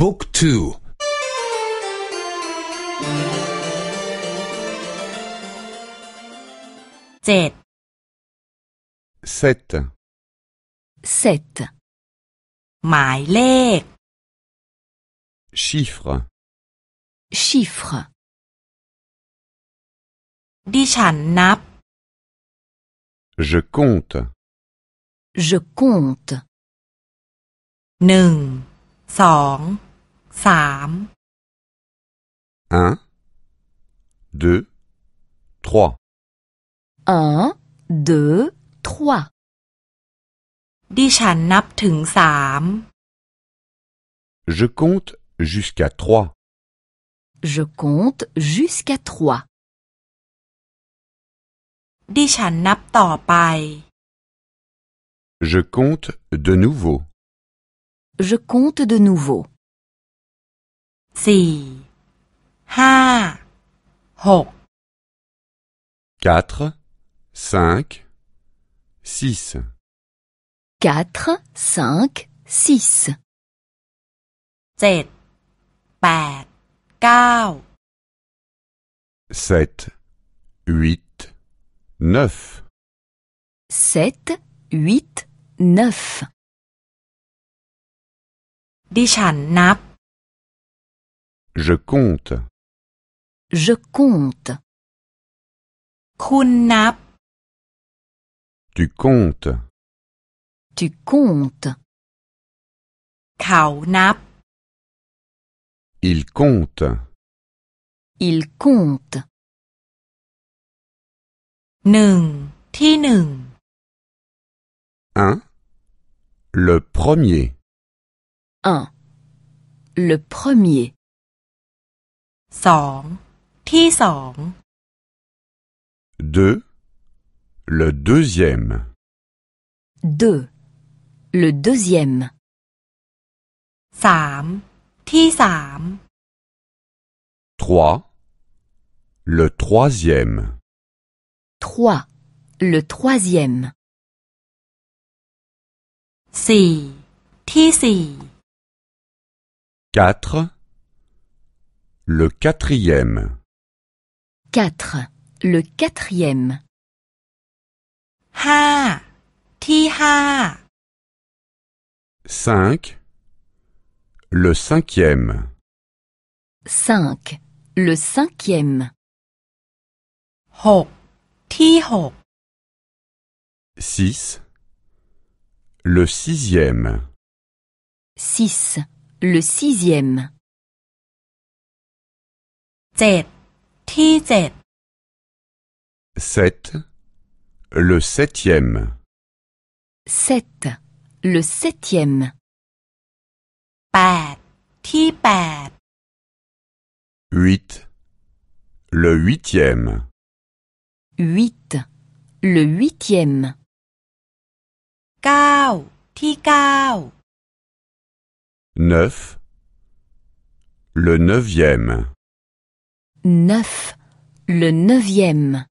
บุ๊กทู เจ็ด sept, 7. หมายเลข chiffre, Chiffre. ดิฉันนับ je compte, Je compte. หนึ่ง สอง สาม un, deux, trois, 1, 2, 3. ดิฉันนับถึงสาม je compte jusqu'à trois, Je compte jusqu'à 3. ดิฉันนับต่อไป je compte de nouveau, Je compte de nouveau. สี่ ห้า หก quatre, cinq, six, 4, 5, 6. เจ็ด แปด เก้า sept, huit, neuf, 7, 8, 9. ดิฉันนับ je compte, Je compte. คุณนับ tu comptes, Tu comptes. เขานับ il compte, Il compte. หนึ่ง ที่หนึ่ง un, le premier, 1. Le premier. สอง ที่สอง deux, le deuxième, 2. Le deuxième. สาม ที่สาม trois, le troisième, 3. Le troisième. สี่ ที่สี่ Quatre. Le quatrième. Quatre. Le quatrième. Ha. Tiha. Cinq. Le cinquième. Cinq. Le cinquième. Ho. Tiho. Six. Le sixième. Six. Le sixième. เจ็ด ที่เจ็ด sept, le septième, 7. Le septième. แปด ที่แปด huit, le huitième, 8. Le huitième. เก้า ที่เก้า neuf, le neuvième, 9. Le neuvième.